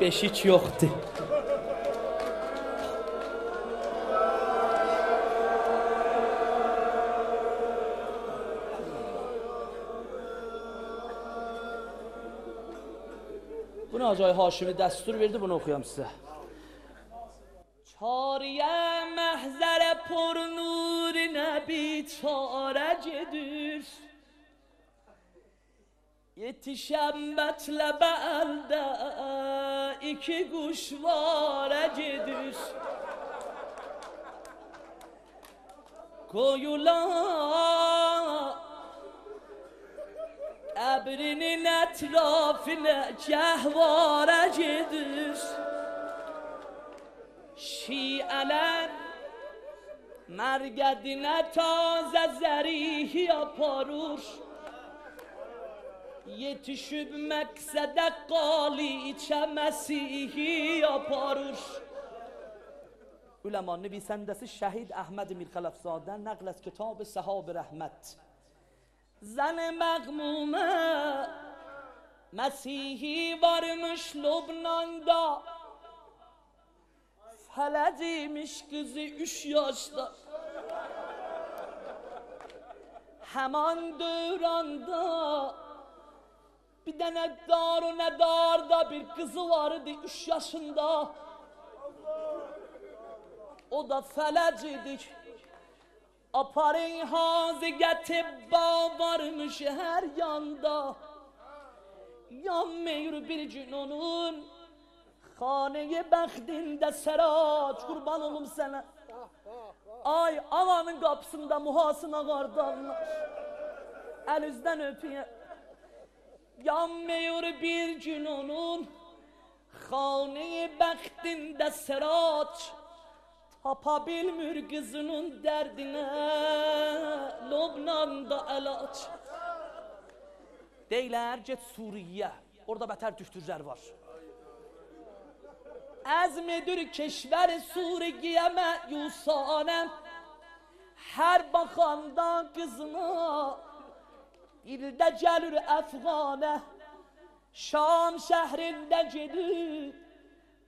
beş hiç yoktu. Bunu Hacı Haşim'e destur verdi, bunu oxuyam sizə. Çariye mehzere pornur ne nəbi çarəcə Yetişem metlebe elde iki kuş var cedür Koyula Ebrinin etrafine cehvare cedür شیعلن مرگدینه تازه زریحی پاروش Yetişüb məqsədə qali içə məsihi yaparır. Ülema, nübisəndəsi şəhid Əhməd-i Mirkələfzadə nəqlət kitab-ı səhab rəhmət. zən məqmumə, məsihi varmış Lübnanda, hələ demiş qızı üç yaşda. Həman döyrəndə Bir tane dar ne darda bir kızı vardı üç yaşında O da felecidik Aparın hazigeti bağ varmış her yanda Yanmıyor bir gün onun Xaneye bəxtində sərac, qurban olum sənə. Ay, alanın qapısında muhasına qardanlar. Əl üzdən öpüyə. Yanmıyor bir gün onun. Hane bəxtində səraç Tapa bilmir qızının dərdinə Lobnanda əlaç Deyilər get Suriyə Orada bətər düşdürlər var. Əzm edir keşvəri Suriyə mə'yusanəm Hər baxanda qızına Dilde gelir Efgane Şam şehrinde gelir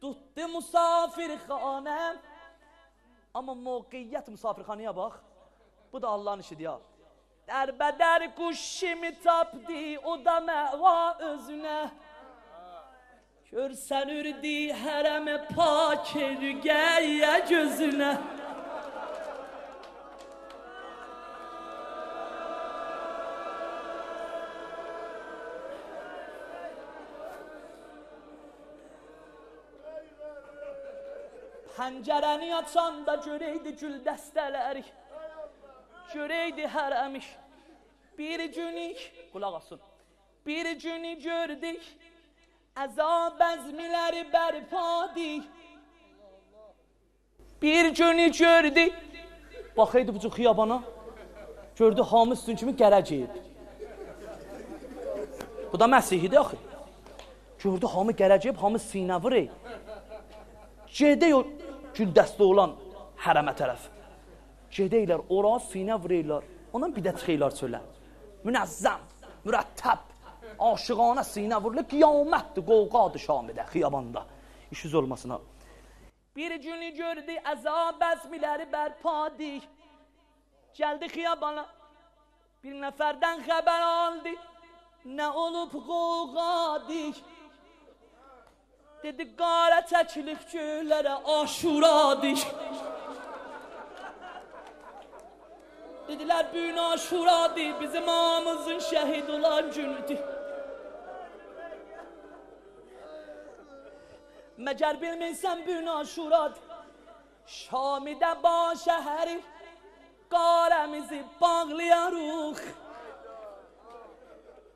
Tuttu musafirxanem Ama mevkiyet misafirxaneye bak Bu da Allah'ın işidir ya Derbeder kuşimi tapdi O da meva özüne Görsen ürdi hereme pak ya gözüne Pəncərəni açanda görəydi gül dəstələri. Görəydi hərəmiş Bir günük Qulaq asın. Bir günü gördük Azab ezmileri berpadi Bir günü gördü Baxaydı bu cür xiyabana. Gördü hamı üstün kimi gələcəyib Bu da Məsihidir axı. Gördü hamı gələcəyib, hamı sinə vurur Gedə o güldəstə olan hərəmə tərəf Gedəylər, ora sinə vururlar Ondan də çıxırlar çölə Münəzzəm, mürəttəb aşıqanə sinə vurulur, qiyamətdir, qovqadır Şamidə, xiyabanda. İşiz olmasına. Bir günü gördü, əzab əzmiləri bərpadik. Gəldi xiyabana, bir nəfərdən xəbər aldı, nə olub qovqadik. Dedi qara çəkilib göylərə aşuradır Dedilər bu gün aşuradır bizim amımızın şəhid olan günüdür Məgər bilmirsən bu gün aşuradır Şamidə baş şəhəri qarəmizi bağlayarıq.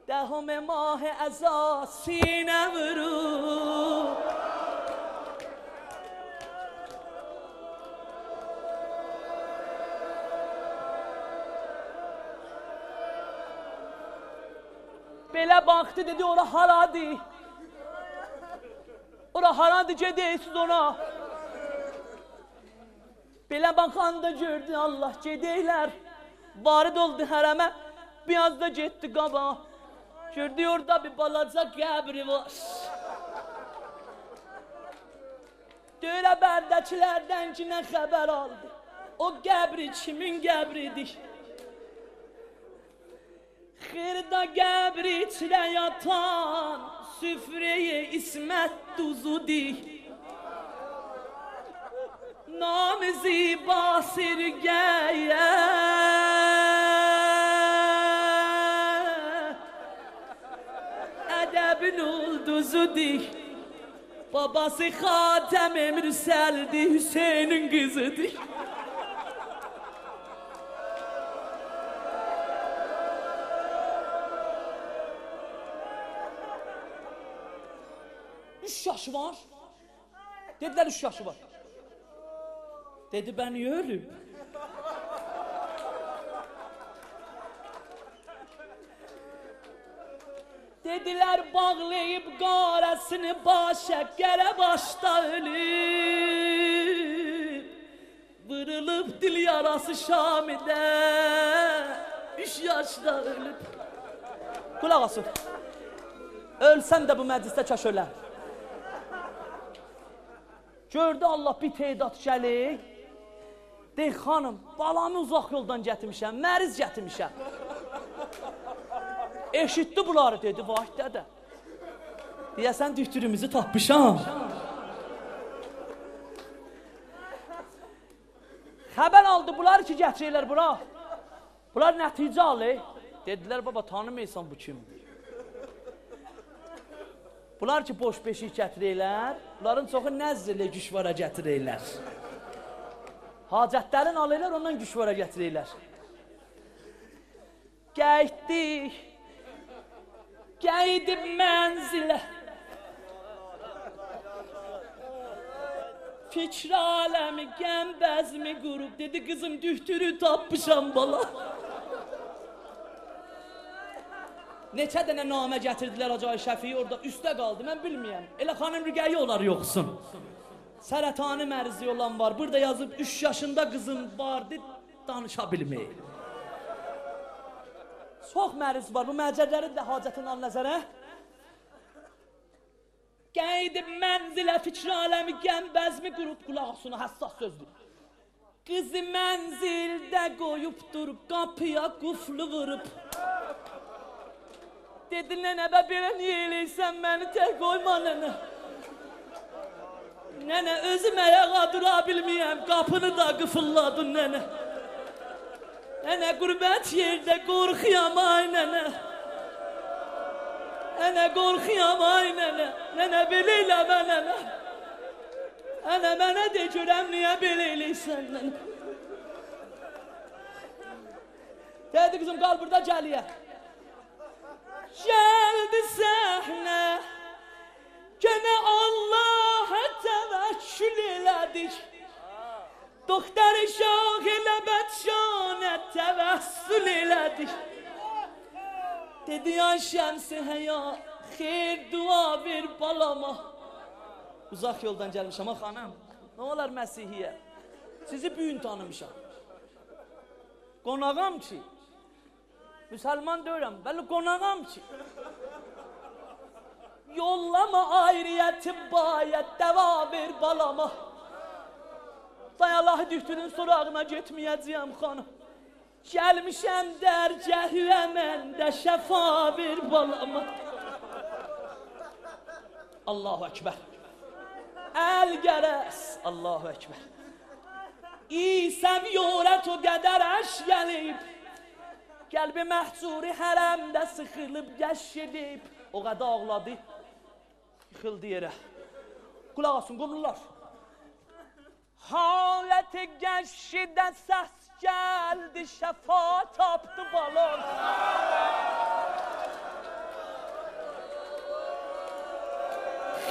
Dəhum mah əza sinə vuruq Belə baxdı dedi ora haradır Ora haradıca deysiz ona. Belə baxanda gördü Allah gedeylər. Varid oldu hərəmə. Biraz da getdi qaba. Gördü orada bir balaca qəbri var. Döylə bərdəkilərdən ki, nə xəbər aldı. O qəbri kimin qəbridir? Xırda qəbri içində yatan süfrəyə ismət duzudur. Namizi basirgəyə Ədəbin ulduzudur. Babası Xatəm Mürsəldir, Hüseynin qızıdır. Üç yaşı var. Dediler üç yaşı var. Dedi ben niye? Dediler bağlayıp qarasını başa gələ başda ölüb Vırılıb dil yarası Şamidə Üç yaşda ölüb Kulaq asın. Ölsəm də bu məclisdə kaş öləm Gördü Allah bir teydad gəlir. Deyir xanım, balamı uzaq yoldan gətirmişəm, məriz gətirmişəm Eşitdi bunları dedi, vay dədə. Deyəsən dühtürümüzü tapmışam. Xəbər aldı bunlar ki, gətirirlər bura. Bunlar nəticə alır. Dedilər, baba tanımıysan bu kimdir. Bunlar ki, boş beşik gətirirlər, bunların çoxu nəzrlə güşvara gətirirlər. Hacətlərin alırlar, ondan güşvara gətirirlər. Gəldik, Geydim mənzilə Fikr aləmi, qəm bəzmi qurub Dedi qızım dühtürü tapmışam bala Neçə dənə namə gətirdilər Acay Şəfiyi orada üstə qaldı mən bilməyəm Elə xanım rüqəyi olar yoxsun Sərətanı mərzi olan var Burada yazıb 3 yaşında qızım vardı danışa bilməyir Çox məriz var. Bu məcəlləri də hacətin al nəzərə. Qeyd mənzilə fikr aləmi gəmbəzmi qurub qulaq asına həssas sözdür. Qızı mənzildə qoyubdur, qapıya quflu vurub. Dedi nənə bə belə niyə eləysən məni tək qoyma nənə. Nənə özüm ayağa dura bilməyəm, qapını da qıfılladın nənə. Nənə qürbət yerdə qorxuyam ay nənə. Nənə qorxuyam ay nənə. Nənə belə eləmə nənə. Nənə mənə de görəm niyə belə eləyirsən nənə. Dedi qızım qal burada gəliyə. Gəldi səhnə. Gene Allah'a tevekkül elədik. Doktor şah ilə bədşanə təvəssül elədik Dedi ay şəmsi həya Xeyr dua ver balama Uzaq yoldan gəlmişəm ha xanım Nə olar Məsihiyyə Sizi büyün tanımışam Qonağam ki Müsəlman deyirəm, bəli qonağam ki Yollama ayrıyetim bayət Dəva ver balama Dayalah dühtünün sorağına getməyəcəyəm xanım. Gəlmişəm dərgəhlə məndə şəfa bir balama. Allahu Ekber. Əl gərəs. Allahu Ekber. İsəm yorət o qədər əş gəlib. Qəlbi məhcuri hərəmdə sıxılıb gəş edib. O qədər ağladı. Yıxıldı yerə. Qulaq asın, qumrular. Halet gençiden ses geldi şefa taptı balon.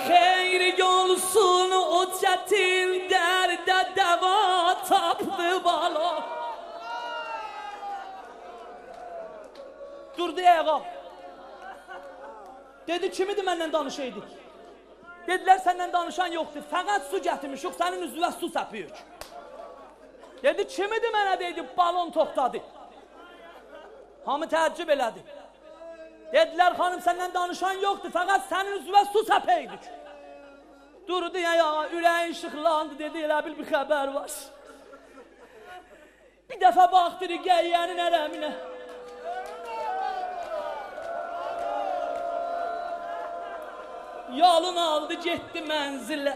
Xeyri olsun o çetin derde deva tapdı balon. Durdu ayağa. Dedi kimidir məndən danışaydık? Dedilər səndən danışan yoxdur. Fəqət su gətirmişik, sənin üzünə su səpiyik. Dedi, kimidir mənə deydi, balon toxtadı. Hamı təəccüb elədi. Dedilər, xanım səndən danışan yoxdur, fəqət sənin üzünə su səpəydik. Durdu ya, ya ürəyin işıqlandı dedi, elə bil bir xəbər var. Bir dəfə baxdı gəyyənin ərəminə. Yalın aldı, getdi mənzilə.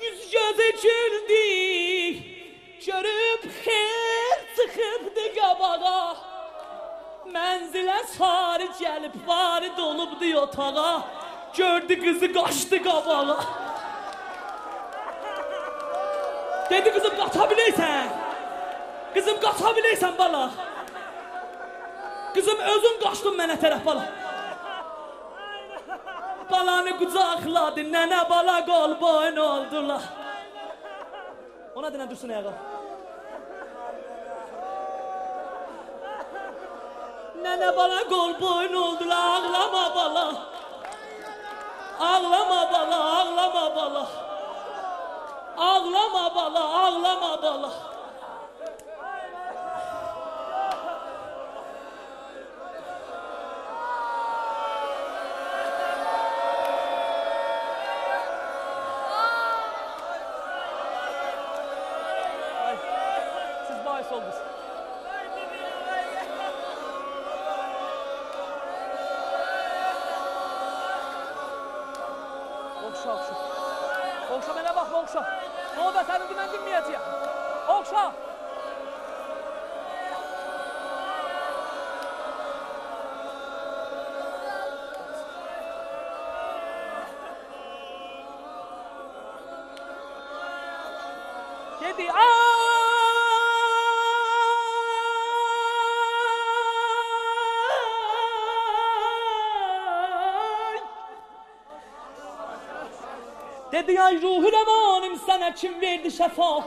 Yüz gözə güldü, görüb xeyr çıxıbdı qabağa. Mənzilə sarı gəlib, varid olubdu otağa. Gördü qızı qaçdı qabağa. Dedi qızım qaça biləysən. Qızım qaça biləysən bala. Qızım özün qaçdın mənə tərəf bala. Balanı qucaqladı, nənə bala qol boyun oldular. Ona denə dursun ayağa. Nənə bala qol boyun oldular, ağlama bala. Ağlama bala, ağlama bala. Ağlama bala, ağlama bala. Oxşa. Nə oldu, sənin mən dinməyəcəyəm. Oxşa. Dedi ay ruhu revanım sana kim verdi şefa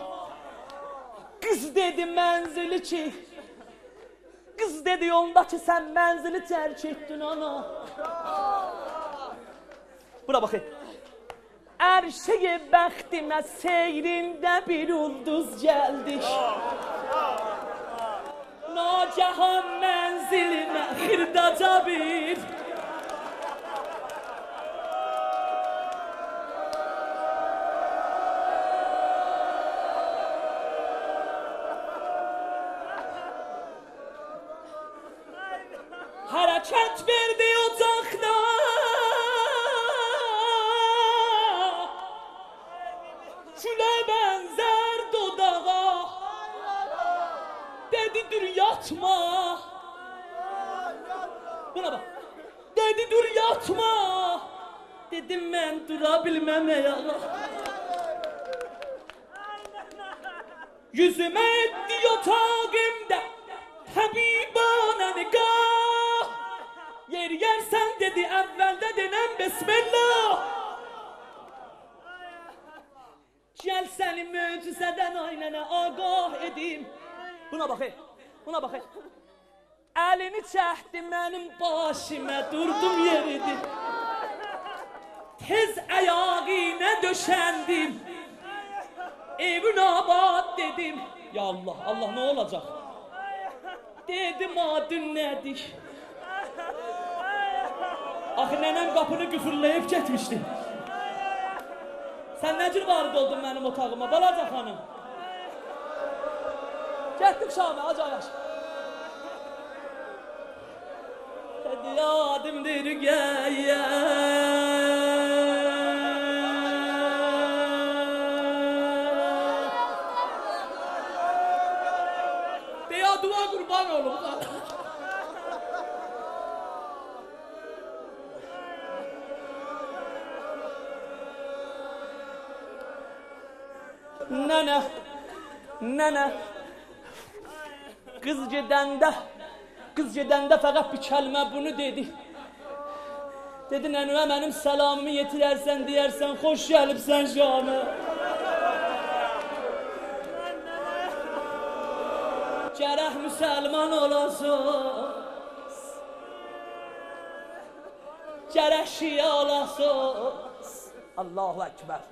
Kız dedi menzili çek. Kız dedi yolundaki sen menzili terk ettin ana. Buna bakayım. Erşeği bəxtimə seyrində bir ulduz gəldi Nagahan mənzilimə xırdaca bir yatma. Buna bax Dedi dur yatma. Dedim mən dura bilməm ayağa Yüzüme etti yatağımda Habibana nikah Yer yersen dedi evvelde denen Bismillah. Gel seni möcüzeden aynene agah edeyim. Buna bakayım Buna bakayım Elini çəkdi mənim başıma durdum yeridim Tez ayağına döşendim Evin abad dedim. Ya Allah Allah ne olacak Dedim adın nedir Axı nənəm qapını qıfırlayıb getmişdi. Sən nə cür varid oldun mənim otağıma balaca xanım Getdik Şam'a acayaş. Dedi yadimdir geyye. dua kurban oğlum. Nene, nene, Qız gedəndə Qız gedəndə fəqət bir kəlmə bunu dedi. Dedi nənəmə mənim səlamımı yetirərsən deyərsən xoş gəlibsən Şamə Gərək müsəlman olasın Gərək şiə olasın Allahu Ekber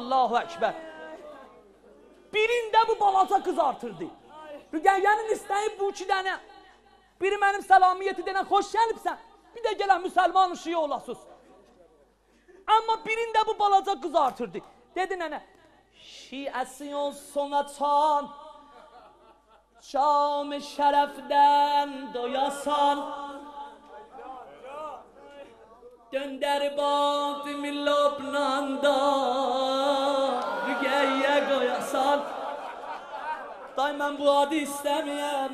Allahu Ekber Birində bu balaca qız artırdı Rüqəyyənin istəyi bu iki dənə Biri mənim səlamı yetirdənə xoş gəlibsən Bir də gələn müsəlman şiə olasınız Amma birində bu balaca qızartırdı. Dedi nənə, şiəsi olsun açan, şam şərəfdən doyasan, Döndər batimi lobnanda Rügəyə qoyasan Day mən bu adı istəməyəm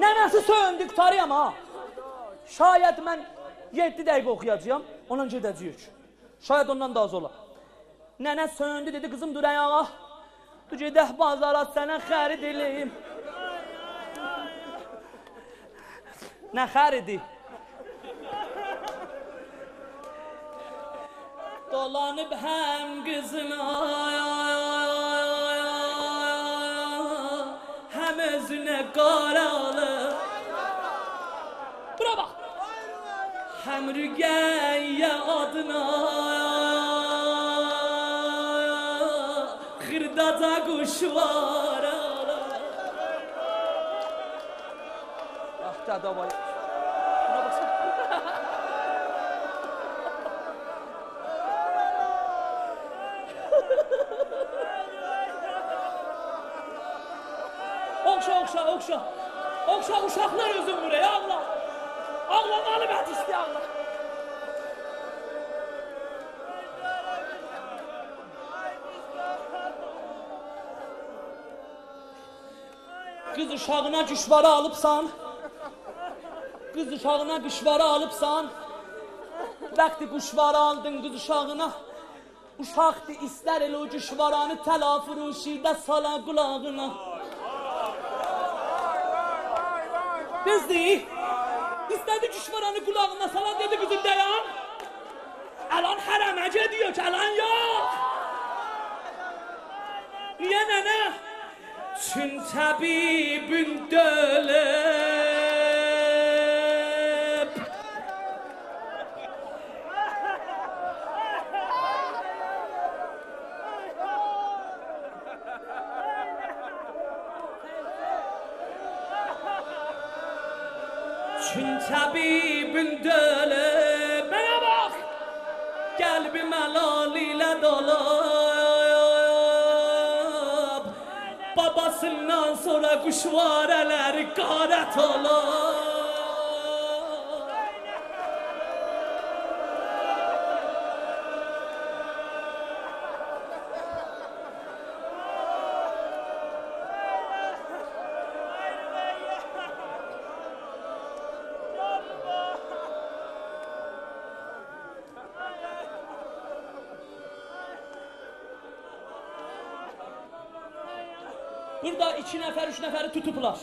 Nənəsi söyündü qutarıyam ha Şayət mən 7 dəqiqə oxuyacağam Ondan gedəcəyik Şayət ondan da az olar Nənə söndü dedi kızım dur ayağa. Dur gedək bazara sənə xərid eləyim. Nə xəridi? Dolanıb həm qızına həm özünə qaralı. Bura bax. Həm rügəyə adına xırdaca quş var. gitti adam ay. Okşa okşa okşa. Okşa uşaklar özüm buraya Allah. Allah malumat iste Allah. Kız uşağına cüşvarı alıpsan, Qız uşağına qüşvarı alıbsan. Vaxtı quşvarı aldın qız uşağına. Uşaqdı istər elə o qüşvaranı təlafuruşidə sala qulağına. Düzdür? İstədi qüşvaranı qulağına sala dedi qızım dayan. Alan hərəmə gediyor ki, alan yox. Niyə nənə? Çün təbibin dölüb Babasından sonra quşvarələri qarət olub iki nəfər, üç nəfəri tutublar.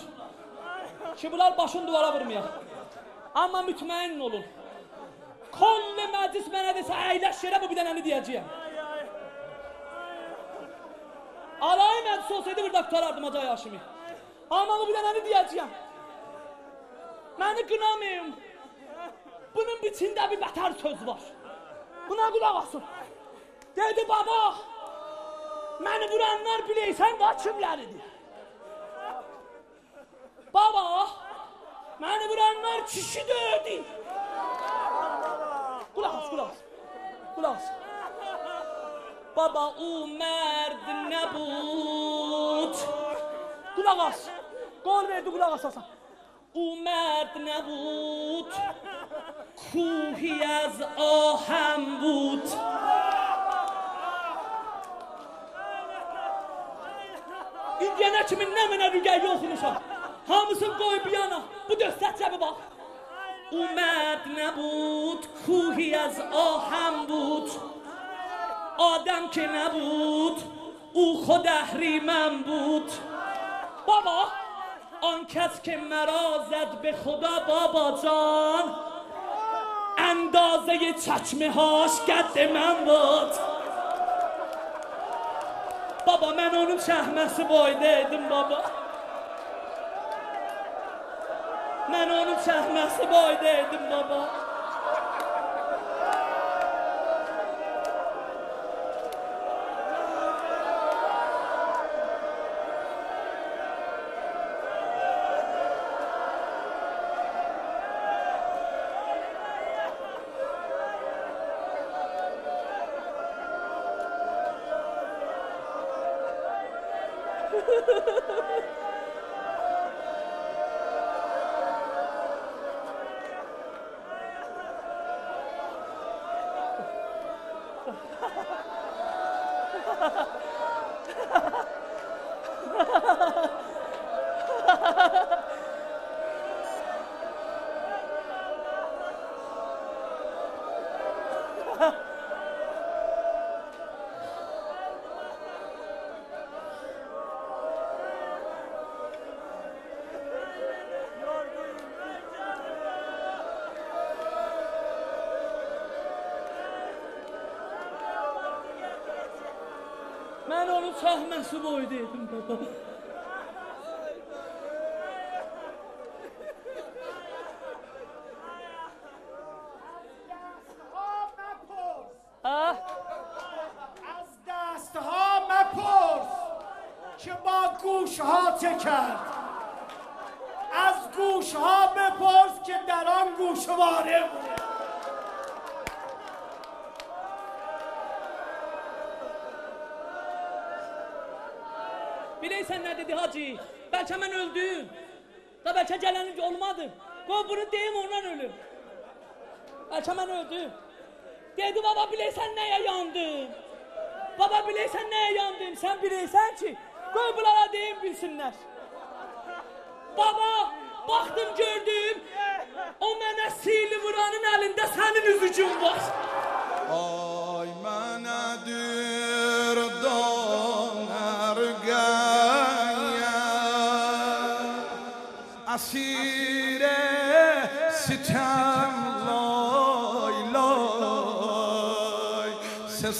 Ki bunlar başın duvara vurmayaq. Amma mütməyin olun. Kolli məclis mənə desə əyləş yerə bu bir dənəni deyəcəyəm. Alay məclis olsaydı burada tutarardım Hacı Yaşimi. Amma bu bir dənəni deyəcəyəm. Məni qınamayın. Bunun içində bir vətər söz var. Buna qulaq asın. Dedi baba, məni vuranlar biləysən var kimləridir? Baba, məni vurənlər kişi döyürdü. Qulaq as, qulaq as. Qulaq as. Baba, o mərd nəbud. Qulaq as. Qol verdi, qulaq as Hasan. O mərd nəbud. Kuhi az ahəm bud. İndiyənə kimi nə mənə rüqəyi oxumuşam. Hamısını qoy bir yana. Bu döstət cəbi bax. اومد نبود کوهی از آهم بود آدم که نبود او خود اهریمن بود بابا آن کس که مرا زد به خدا بابا جان اندازه چچمه هاش قد من بود Baba mən onun çəhməsi boyda idim baba. Mən onun çəhməsi boyda idim baba. Padişah mensubu idiydim baba. از دست ها مپرس که با گوش ها چه کرد از گوش ها بپرس که در آن گوشواره بود neysen ne dedi hacı. Belki hemen öldün. Da belki gelenince olmadı. Ko bunu deyim ondan ölüm. Belki hemen öldü. Dedi baba bileysen neye yandın. Baba bileysen neye yandın. Sen bileysen ki. Koy bunlara deyim bilsinler. Baba baktım gördüm. O mənə sihirli vuranın əlində sənin üzücün var. Ay mənə dün اسیر ستم لای لای سه